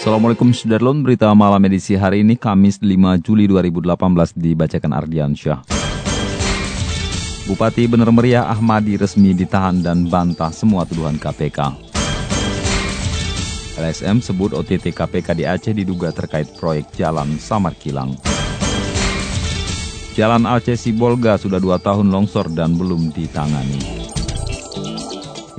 Assalamualaikum Sudarlun, berita malam edisi hari ini Kamis 5 Juli 2018 dibacakan Ardian Syah. Bupati Bener Meriah Ahmadi resmi ditahan dan bantah semua tuduhan KPK. LSM sebut OTT KPK di Aceh diduga terkait proyek jalan Samar Kilang. Jalan Aceh Sibolga sudah dua tahun longsor dan belum ditangani.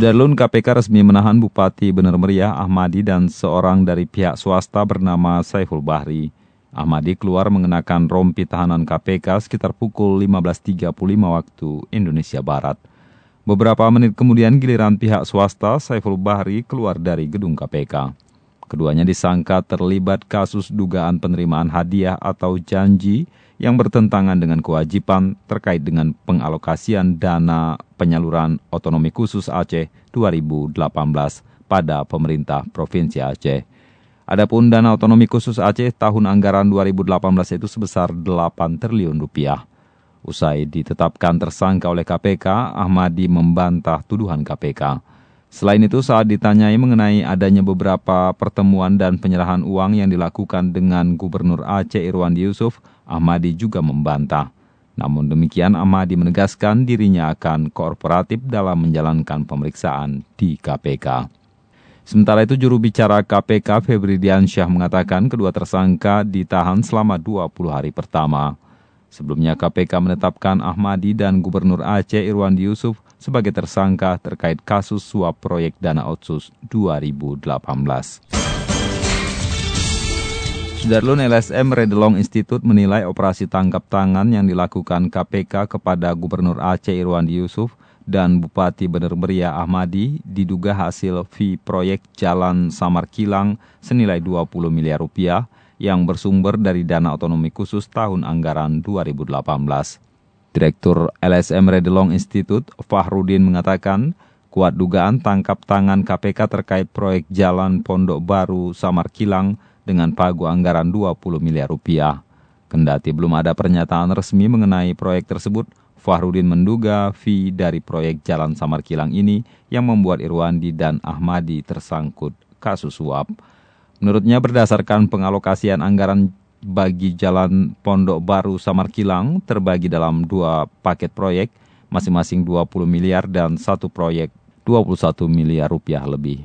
Sudarlun KPK resmi menahan Bupati Bener Meriah Ahmadi dan seorang dari pihak swasta bernama Saiful Bahri. Ahmadi keluar mengenakan rompi tahanan KPK sekitar pukul 15.35 waktu Indonesia Barat. Beberapa menit kemudian giliran pihak swasta Saiful Bahri keluar dari gedung KPK. Keduanya disangka terlibat kasus dugaan penerimaan hadiah atau janji yang bertentangan dengan kewajiban terkait dengan pengalokasian dana penyaluran otonomi khusus Aceh 2018 pada pemerintah Provinsi Aceh. Adapun dana otonomi khusus Aceh tahun anggaran 2018 itu sebesar 8 triliun rupiah. Usai ditetapkan tersangka oleh KPK, Ahmadi membantah tuduhan KPK. Selain itu, saat ditanyai mengenai adanya beberapa pertemuan dan penyerahan uang yang dilakukan dengan Gubernur Aceh Irwandi Yusuf, Ahmadi juga membantah. Namun demikian, Ahmadi menegaskan dirinya akan kooperatif dalam menjalankan pemeriksaan di KPK. Sementara itu, juru bicara KPK Febri Diansyah mengatakan kedua tersangka ditahan selama 20 hari pertama. Sebelumnya KPK menetapkan Ahmadi dan Gubernur Aceh Irwandi Yusuf sebagai tersangka terkait kasus suap proyek dana otsus 2018. Sudarlun LSM Redelong Institute menilai operasi tangkap tangan yang dilakukan KPK kepada Gubernur Aceh Irwandi Yusuf dan Bupati Bener Meriah Ahmadi diduga hasil fee proyek Jalan Samar Kilang senilai 20 miliar rupiah yang bersumber dari dana otonomi khusus tahun anggaran 2018. Direktur LSM Redelong Institute, Fahrudin mengatakan, kuat dugaan tangkap tangan KPK terkait proyek jalan Pondok Baru Samar Kilang dengan pagu anggaran 20 miliar rupiah. Kendati belum ada pernyataan resmi mengenai proyek tersebut, Fahrudin menduga fee dari proyek jalan Samar Kilang ini yang membuat Irwandi dan Ahmadi tersangkut kasus suap. Menurutnya berdasarkan pengalokasian anggaran bagi Jalan Pondok Baru Samar Kilang terbagi dalam dua paket proyek, masing-masing 20 miliar dan satu proyek 21 miliar rupiah lebih.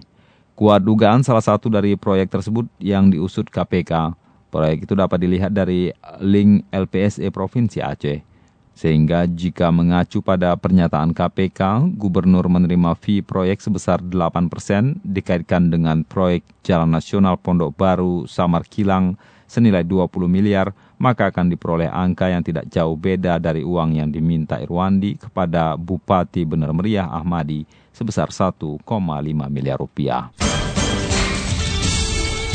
Kuat dugaan salah satu dari proyek tersebut yang diusut KPK. Proyek itu dapat dilihat dari link LPSE Provinsi Aceh. Sehingga jika mengacu pada pernyataan KPK, gubernur menerima fee proyek sebesar 8% dikaitkan dengan proyek Jalan Nasional Pondok Baru Samar Kilang senilai 20 miliar, maka akan diperoleh angka yang tidak jauh beda dari uang yang diminta Irwandi kepada Bupati Bener Meriah Ahmadi sebesar 1,5 miliar rupiah.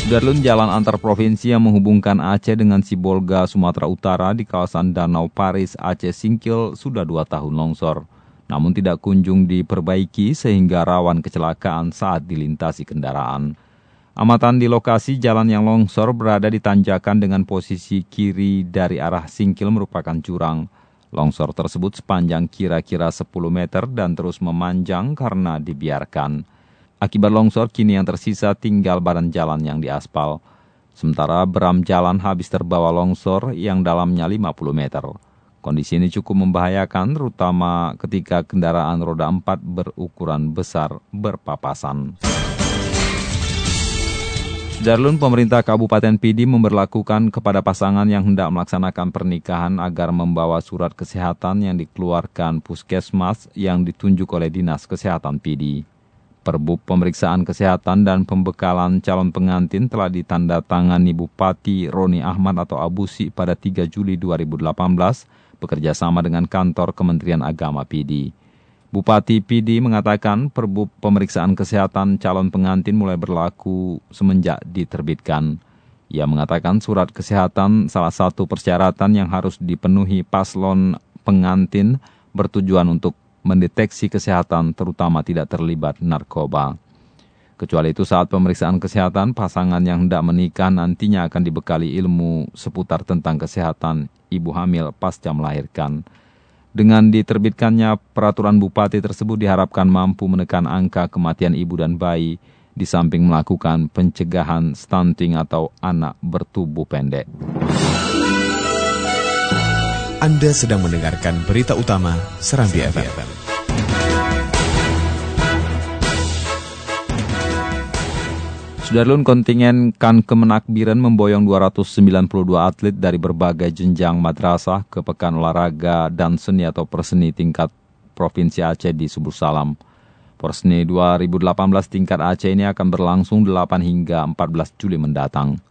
Darlun jalan antar provinsi yang menghubungkan Aceh dengan Sibolga, Sumatera Utara di kawasan Danau Paris, Aceh Singkil sudah dua tahun longsor. Namun tidak kunjung diperbaiki sehingga rawan kecelakaan saat dilintasi kendaraan. Amatan di lokasi jalan yang longsor berada di tanjakan dengan posisi kiri dari arah Singkil merupakan jurang. Longsor tersebut sepanjang kira-kira 10 meter dan terus memanjang karena dibiarkan. Akibat longsor kini yang tersisa tinggal badan jalan yang diaspal. Sementara beram jalan habis terbawa longsor yang dalamnya 50 meter. Kondisi ini cukup membahayakan terutama ketika kendaraan roda 4 berukuran besar berpapasan. Darlun pemerintah Kabupaten Pidi memberlakukan kepada pasangan yang hendak melaksanakan pernikahan agar membawa surat kesehatan yang dikeluarkan puskesmas yang ditunjuk oleh Dinas Kesehatan Pidi. Perbub pemeriksaan kesehatan dan pembekalan calon pengantin telah ditandatangani Bupati Roni Ahmad atau Abusi pada 3 Juli 2018 bekerja sama dengan kantor Kementerian Agama Pidi. Bupati PD mengatakan perbub pemeriksaan kesehatan calon pengantin mulai berlaku semenjak diterbitkan. Ia mengatakan surat kesehatan salah satu persyaratan yang harus dipenuhi paslon pengantin bertujuan untuk mendeteksi kesehatan terutama tidak terlibat narkoba. Kecuali itu saat pemeriksaan kesehatan, pasangan yang hendak menikah nantinya akan dibekali ilmu seputar tentang kesehatan ibu hamil pasca melahirkan. Dengan diterbitkannya peraturan bupati tersebut diharapkan mampu menekan angka kematian ibu dan bayi di samping melakukan pencegahan stunting atau anak bertubuh pendek. Anda sedang mendengarkan berita utama Serambi FM. Sudarlun kontingen Kan Kemenakbiren memboyong 292 atlet dari berbagai jenjang madrasah ke Pekan Olahraga dan Seni atau Perseni tingkat Provinsi Aceh di Subur Salam. Perseni 2018 tingkat Aceh ini akan berlangsung 8 hingga 14 Juli mendatang.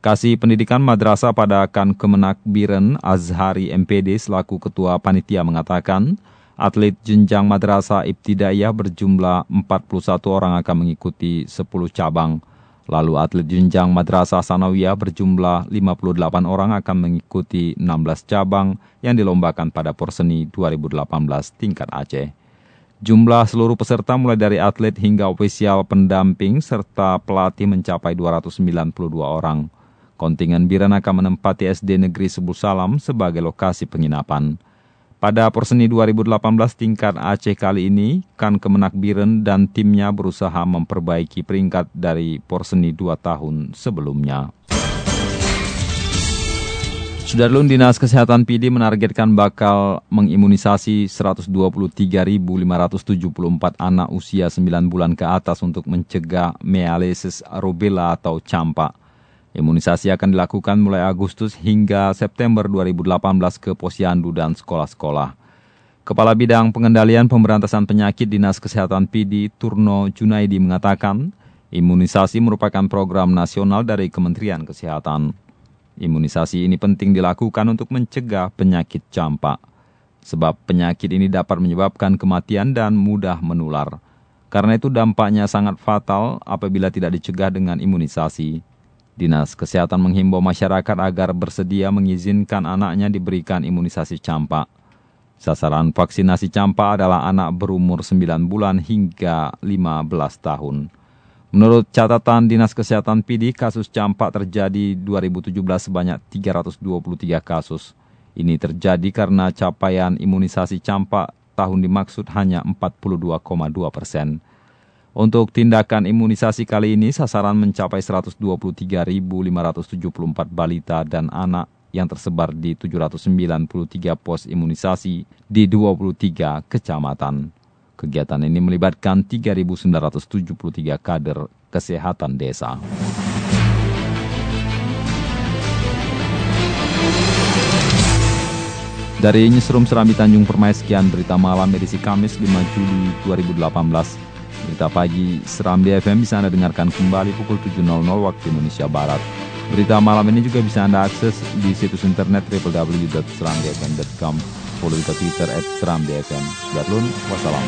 Kasih Pendidikan Madrasah pada Kan Kemenakbiren Azhari MPD selaku Ketua Panitia mengatakan, atlet jenjang madrasah ibtidaiyah berjumlah 41 orang akan mengikuti 10 cabang. Lalu atlet jenjang Madrasah Sanawiyah berjumlah 58 orang akan mengikuti 16 cabang yang dilombakan pada Porseni 2018 tingkat Aceh. Jumlah seluruh peserta mulai dari atlet hingga ofisial pendamping serta pelatih mencapai 292 orang. Kontingen Biran akan menempati SD Negeri Sebul Salam sebagai lokasi penginapan. Pada Perseni 2018 tingkat Aceh kali ini, Kan Kemenak Biren dan timnya berusaha memperbaiki peringkat dari Porseni dua tahun sebelumnya. Sudarlun Dinas Kesehatan PD menargetkan bakal mengimunisasi 123.574 anak usia 9 bulan ke atas untuk mencegah mealesis rubella atau campak. Imunisasi akan dilakukan mulai Agustus hingga September 2018 ke posyandu dan sekolah-sekolah. Kepala Bidang Pengendalian Pemberantasan Penyakit Dinas Kesehatan PD Turno Junaidi mengatakan, imunisasi merupakan program nasional dari Kementerian Kesehatan. Imunisasi ini penting dilakukan untuk mencegah penyakit campak. Sebab penyakit ini dapat menyebabkan kematian dan mudah menular. Karena itu dampaknya sangat fatal apabila tidak dicegah dengan imunisasi. Dinas Kesehatan menghimbau masyarakat agar bersedia mengizinkan anaknya diberikan imunisasi campak. Sasaran vaksinasi campak adalah anak berumur 9 bulan hingga 15 tahun. Menurut catatan Dinas Kesehatan PD, kasus campak terjadi 2017 sebanyak 323 kasus. Ini terjadi karena capaian imunisasi campak tahun dimaksud hanya 42,2 persen. Untuk tindakan imunisasi kali ini, sasaran mencapai 123.574 balita dan anak yang tersebar di 793 pos imunisasi di 23 kecamatan. Kegiatan ini melibatkan 3.973 kader kesehatan desa. Dari Newsroom Serambi Tanjung Permai, sekian berita malam edisi Kamis 5 Juli 2018. Berita pagi Seram di FM bisa Anda dengarkan kembali pukul 7.00 waktu Indonesia Barat. Berita malam ini juga bisa Anda akses di situs internet www.serambifm.com. Follow ke Twitter at Seram FM. Sudah wassalam.